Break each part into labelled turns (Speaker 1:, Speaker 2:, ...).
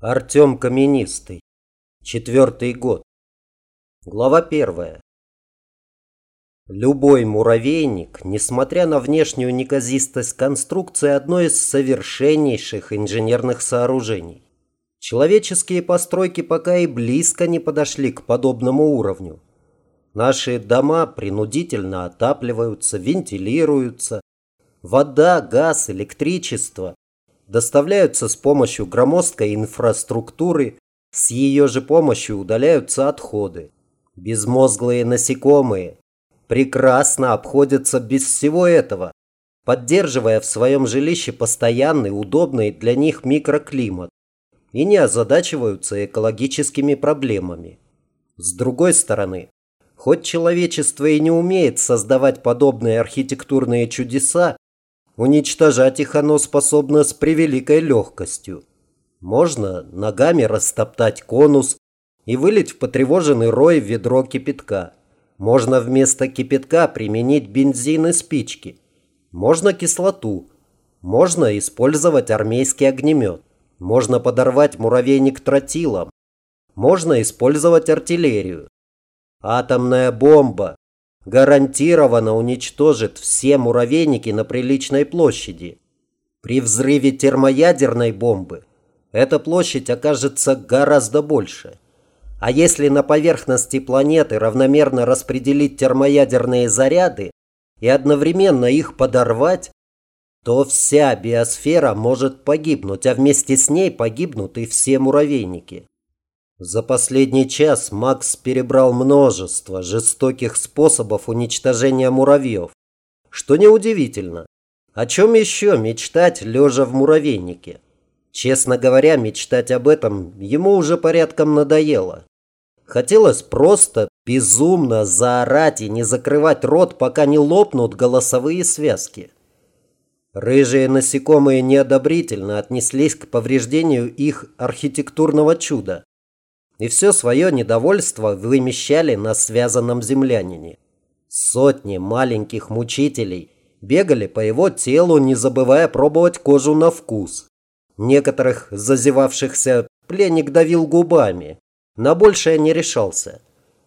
Speaker 1: Артем Каменистый. Четвертый год. Глава первая. Любой муравейник, несмотря на внешнюю неказистость конструкции, одно из совершеннейших инженерных сооружений. Человеческие постройки пока и близко не подошли к подобному уровню. Наши дома принудительно отапливаются, вентилируются. Вода, газ, электричество доставляются с помощью громоздкой инфраструктуры, с ее же помощью удаляются отходы. Безмозглые насекомые прекрасно обходятся без всего этого, поддерживая в своем жилище постоянный, удобный для них микроклимат и не озадачиваются экологическими проблемами. С другой стороны, хоть человечество и не умеет создавать подобные архитектурные чудеса, Уничтожать их оно способно с превеликой легкостью. Можно ногами растоптать конус и вылить в потревоженный рой ведро кипятка. Можно вместо кипятка применить бензин и спички. Можно кислоту. Можно использовать армейский огнемет. Можно подорвать муравейник тротилом. Можно использовать артиллерию. Атомная бомба гарантированно уничтожит все муравейники на приличной площади. При взрыве термоядерной бомбы эта площадь окажется гораздо больше. А если на поверхности планеты равномерно распределить термоядерные заряды и одновременно их подорвать, то вся биосфера может погибнуть, а вместе с ней погибнут и все муравейники. За последний час Макс перебрал множество жестоких способов уничтожения муравьев. Что неудивительно. О чем еще мечтать, лежа в муравейнике? Честно говоря, мечтать об этом ему уже порядком надоело. Хотелось просто безумно заорать и не закрывать рот, пока не лопнут голосовые связки. Рыжие насекомые неодобрительно отнеслись к повреждению их архитектурного чуда и все свое недовольство вымещали на связанном землянине. Сотни маленьких мучителей бегали по его телу, не забывая пробовать кожу на вкус. Некоторых зазевавшихся пленник давил губами, на большее не решался.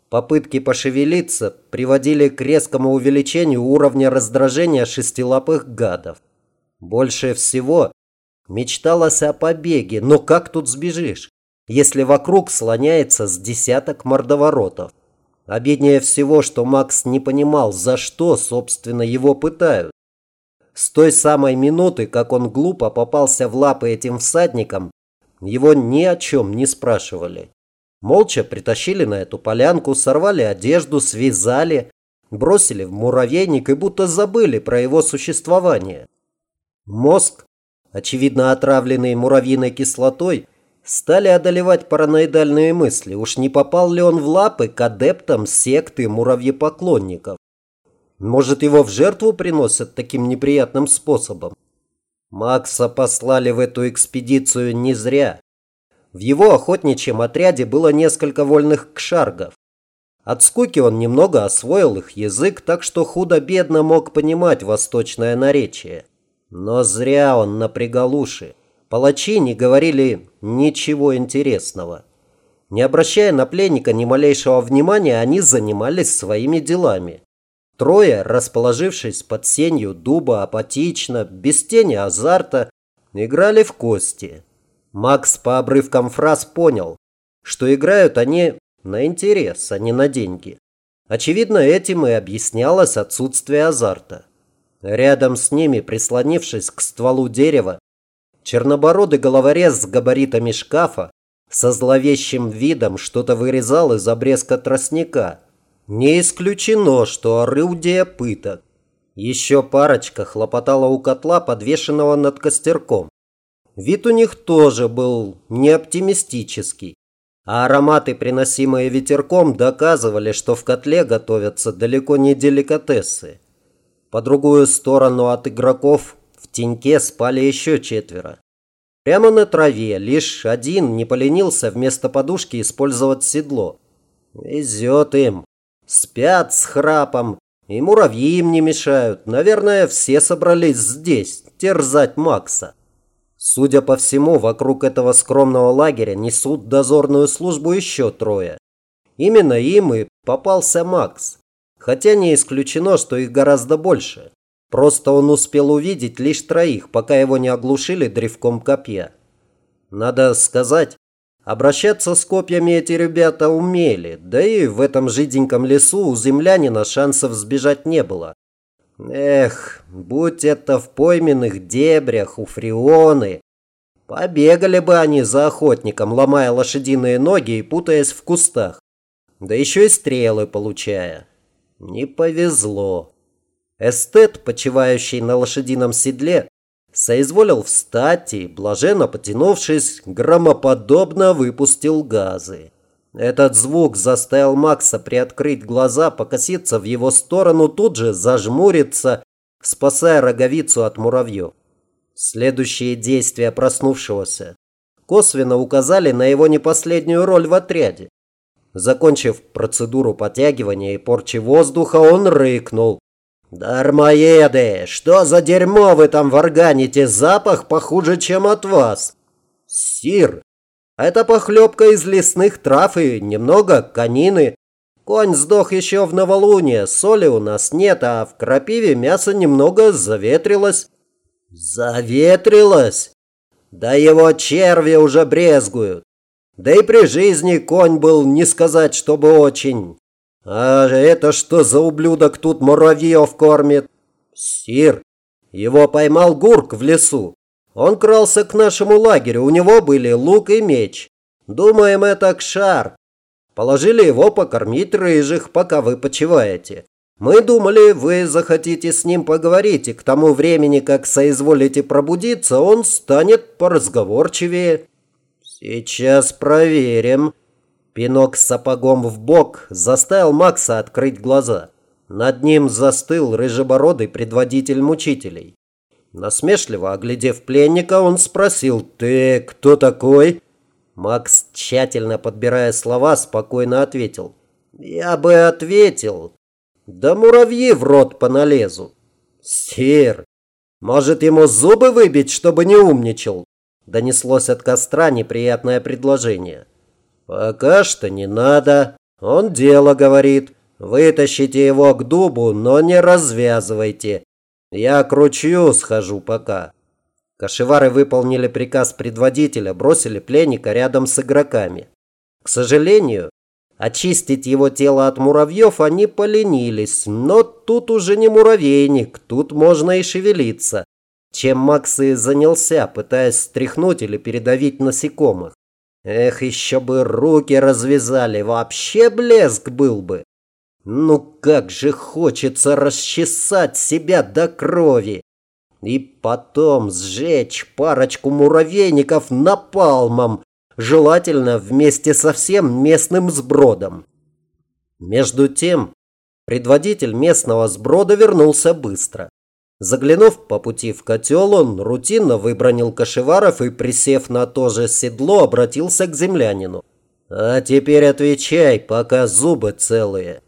Speaker 1: Попытки пошевелиться приводили к резкому увеличению уровня раздражения шестилапых гадов. Больше всего мечталось о побеге, но как тут сбежишь? Если вокруг слоняется с десяток мордоворотов. Обиднее всего, что Макс не понимал, за что, собственно, его пытают. С той самой минуты, как он глупо попался в лапы этим всадникам, его ни о чем не спрашивали. Молча притащили на эту полянку, сорвали одежду, связали, бросили в муравейник и будто забыли про его существование. Мозг, очевидно отравленный муравьиной кислотой, Стали одолевать параноидальные мысли, уж не попал ли он в лапы к адептам секты муравьепоклонников. Может, его в жертву приносят таким неприятным способом? Макса послали в эту экспедицию не зря. В его охотничьем отряде было несколько вольных кшаргов. От скуки он немного освоил их язык, так что худо-бедно мог понимать восточное наречие. Но зря он напрягал уши. Палачи не говорили ничего интересного. Не обращая на пленника ни малейшего внимания, они занимались своими делами. Трое, расположившись под сенью дуба апатично, без тени азарта, играли в кости. Макс по обрывкам фраз понял, что играют они на интерес, а не на деньги. Очевидно, этим и объяснялось отсутствие азарта. Рядом с ними, прислонившись к стволу дерева, Чернобородый головорез с габаритами шкафа со зловещим видом что-то вырезал из обрезка тростника. Не исключено, что орудие пыток. Еще парочка хлопотала у котла, подвешенного над костерком. Вид у них тоже был неоптимистический, а ароматы, приносимые ветерком, доказывали, что в котле готовятся далеко не деликатесы. По другую сторону от игроков теньке спали еще четверо. Прямо на траве лишь один не поленился вместо подушки использовать седло. Везет им. Спят с храпом, и муравьи им не мешают. Наверное, все собрались здесь терзать Макса. Судя по всему, вокруг этого скромного лагеря несут дозорную службу еще трое. Именно им и попался Макс. Хотя не исключено, что их гораздо больше. Просто он успел увидеть лишь троих, пока его не оглушили древком копья. Надо сказать, обращаться с копьями эти ребята умели, да и в этом жиденьком лесу у землянина шансов сбежать не было. Эх, будь это в пойменных дебрях у Фрионы, побегали бы они за охотником, ломая лошадиные ноги и путаясь в кустах. Да еще и стрелы получая. Не повезло. Эстет, почивающий на лошадином седле, соизволил встать и, блаженно потянувшись, громоподобно выпустил газы. Этот звук заставил Макса приоткрыть глаза, покоситься в его сторону, тут же зажмуриться, спасая роговицу от муравьев. Следующие действия проснувшегося косвенно указали на его непоследнюю роль в отряде. Закончив процедуру подтягивания и порчи воздуха, он рыкнул. «Дармоеды, что за дерьмо вы там варганите? Запах похуже, чем от вас!» «Сир, это похлебка из лесных трав и немного конины. Конь сдох еще в новолуние, соли у нас нет, а в крапиве мясо немного заветрилось». «Заветрилось? Да его черви уже брезгуют. Да и при жизни конь был, не сказать, чтобы очень. А это что за ублюдок тут муравьев кормит? Сир, его поймал Гурк в лесу. Он крался к нашему лагерю, у него были лук и меч. Думаем, это Кшар. Положили его покормить рыжих, пока вы почиваете. Мы думали, вы захотите с ним поговорить, и к тому времени, как соизволите пробудиться, он станет поразговорчивее. Сейчас проверим. Пинок с сапогом в бок заставил Макса открыть глаза. Над ним застыл рыжебородый предводитель мучителей. Насмешливо оглядев пленника, он спросил «Ты кто такой?» Макс, тщательно подбирая слова, спокойно ответил «Я бы ответил, да муравьи в рот поналезу». «Сир, может ему зубы выбить, чтобы не умничал?» Донеслось от костра неприятное предложение. «Пока что не надо. Он дело говорит. Вытащите его к дубу, но не развязывайте. Я к ручью схожу пока». Кашевары выполнили приказ предводителя, бросили пленника рядом с игроками. К сожалению, очистить его тело от муравьев они поленились, но тут уже не муравейник, тут можно и шевелиться, чем Макс и занялся, пытаясь стряхнуть или передавить насекомых. Эх, еще бы руки развязали, вообще блеск был бы. Ну как же хочется расчесать себя до крови. И потом сжечь парочку муравейников напалмом, желательно вместе со всем местным сбродом. Между тем, предводитель местного сброда вернулся быстро. Заглянув по пути в котел, он рутинно выбронил кошеваров и, присев на то же седло, обратился к землянину. «А теперь отвечай, пока зубы целые».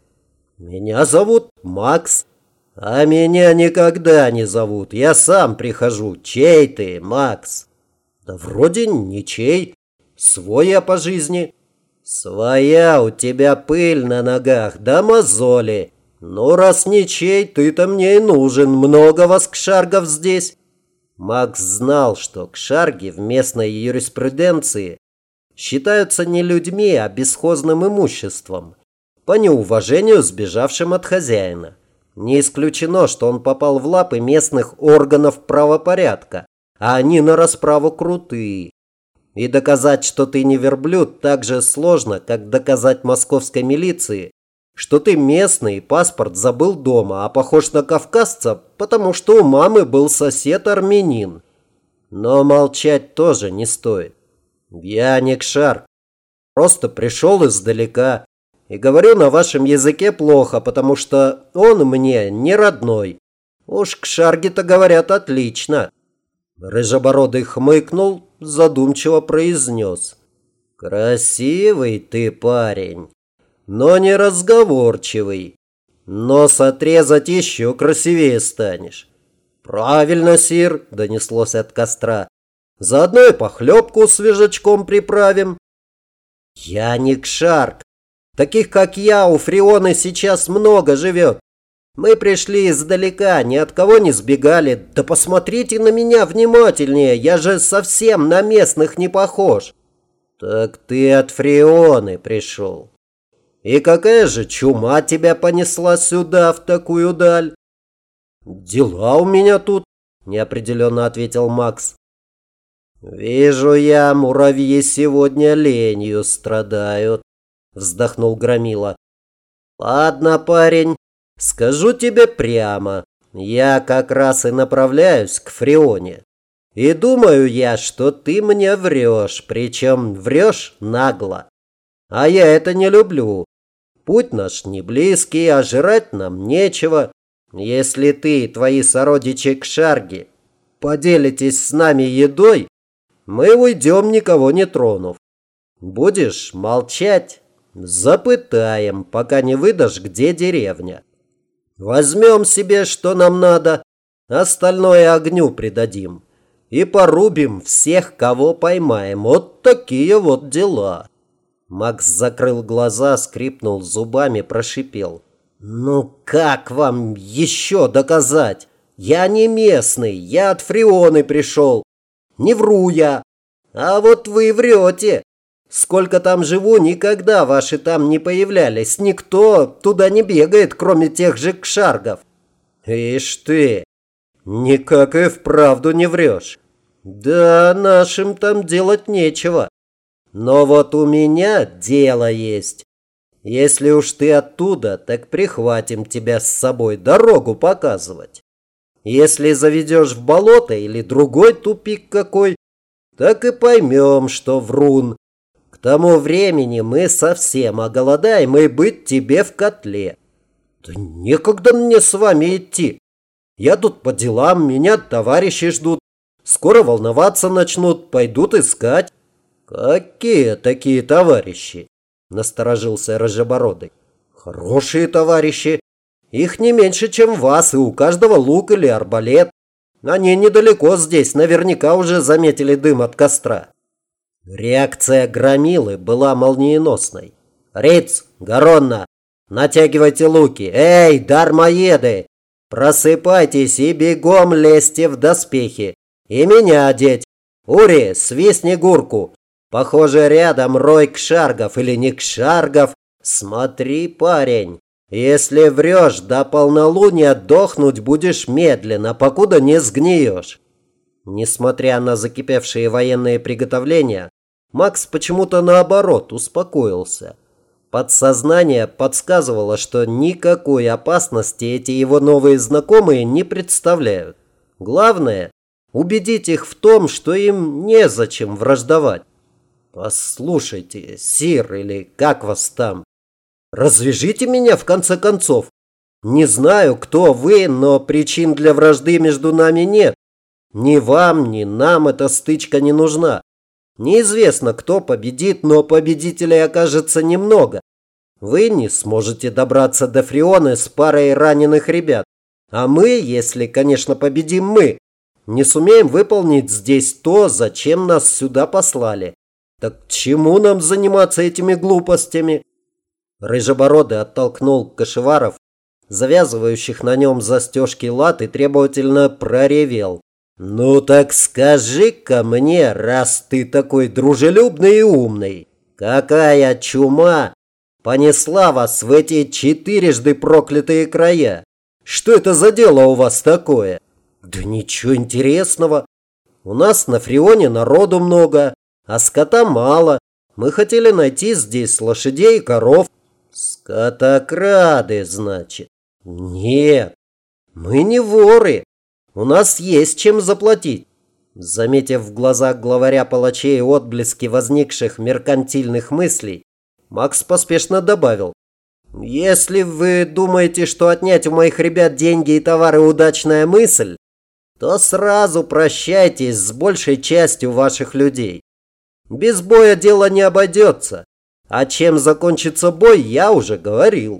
Speaker 1: «Меня зовут Макс». «А меня никогда не зовут. Я сам прихожу. Чей ты, Макс?» «Да вроде ничей. Свой я по жизни». «Своя у тебя пыль на ногах, да мозоли. Ну, раз ничей, ты-то мне и нужен. Много вас кшаргов здесь». Макс знал, что кшарги в местной юриспруденции считаются не людьми, а бесхозным имуществом по неуважению сбежавшим от хозяина. Не исключено, что он попал в лапы местных органов правопорядка, а они на расправу крутые. И доказать, что ты не верблюд, так же сложно, как доказать московской милиции, что ты местный, паспорт забыл дома, а похож на кавказца, потому что у мамы был сосед-армянин. Но молчать тоже не стоит. Я не кшар. Просто пришел издалека. И говорю на вашем языке плохо, потому что он мне не родной. Уж к шарге-то говорят отлично. Рыжебородый хмыкнул, задумчиво произнес. Красивый ты парень, но не разговорчивый. Нос отрезать еще красивее станешь. Правильно, сир, донеслось от костра. Заодно и похлебку свежачком приправим. Я не кшарк. Таких, как я, у Фрионы сейчас много живет. Мы пришли издалека, ни от кого не сбегали. Да посмотрите на меня внимательнее, я же совсем на местных не похож. Так ты от Фрионы пришел. И какая же чума тебя понесла сюда, в такую даль? Дела у меня тут, неопределенно ответил Макс. Вижу я, муравьи сегодня ленью страдают, вздохнул Громила. Ладно, парень, Скажу тебе прямо, я как раз и направляюсь к Фрионе. И думаю я, что ты мне врешь, причем врешь нагло. А я это не люблю. Путь наш не близкий, а жрать нам нечего. Если ты и твои сородичи к Шарге поделитесь с нами едой, мы уйдем, никого не тронув. Будешь молчать? Запытаем, пока не выдашь, где деревня. Возьмем себе, что нам надо, остальное огню придадим. И порубим всех, кого поймаем. Вот такие вот дела. Макс закрыл глаза, скрипнул зубами, прошипел. «Ну как вам еще доказать? Я не местный, я от Фрионы пришел. Не вру я. А вот вы врете. Сколько там живу, никогда ваши там не появлялись. Никто туда не бегает, кроме тех же кшаргов. Ишь ты, никак и вправду не врешь. Да, нашим там делать нечего. Но вот у меня дело есть. Если уж ты оттуда, так прихватим тебя с собой дорогу показывать. Если заведешь в болото или другой тупик какой, так и поймем, что врун тому времени мы совсем оголодаем и быть тебе в котле. Да некогда мне с вами идти. Я тут по делам, меня товарищи ждут. Скоро волноваться начнут, пойдут искать. Какие такие товарищи? Насторожился Рожебородый. Хорошие товарищи. Их не меньше, чем вас, и у каждого лук или арбалет. Они недалеко здесь, наверняка уже заметили дым от костра. Реакция громилы была молниеносной. «Риц, Гаронна, натягивайте луки! Эй, дармоеды! Просыпайтесь и бегом лезьте в доспехи! И меня одеть! Ури, свистни гурку! Похоже, рядом рой кшаргов или не кшаргов! Смотри, парень! Если врешь, до полнолуния дохнуть будешь медленно, покуда не сгниешь!» Несмотря на закипевшие военные приготовления, Макс почему-то наоборот успокоился. Подсознание подсказывало, что никакой опасности эти его новые знакомые не представляют. Главное – убедить их в том, что им незачем враждовать. «Послушайте, Сир, или как вас там? Развяжите меня, в конце концов. Не знаю, кто вы, но причин для вражды между нами нет. Ни вам, ни нам эта стычка не нужна. Неизвестно, кто победит, но победителей окажется немного. Вы не сможете добраться до Фрионы с парой раненых ребят. А мы, если, конечно, победим мы, не сумеем выполнить здесь то, зачем нас сюда послали. Так чему нам заниматься этими глупостями? Рыжебородый оттолкнул кошеваров, завязывающих на нем застежки лад, и требовательно проревел. «Ну так скажи-ка мне, раз ты такой дружелюбный и умный, какая чума понесла вас в эти четырежды проклятые края? Что это за дело у вас такое?» «Да ничего интересного. У нас на Фрионе народу много, а скота мало. Мы хотели найти здесь лошадей и коров». «Скотокрады, значит?» «Нет, мы не воры». У нас есть чем заплатить. Заметив в глазах главаря палачей отблески возникших меркантильных мыслей, Макс поспешно добавил. «Если вы думаете, что отнять у моих ребят деньги и товары удачная мысль, то сразу прощайтесь с большей частью ваших людей. Без боя дело не обойдется, а чем закончится бой, я уже говорил».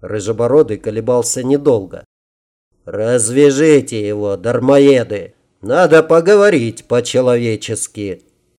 Speaker 1: Рыжебородый колебался недолго. «Развяжите его, дармоеды! Надо поговорить по-человечески.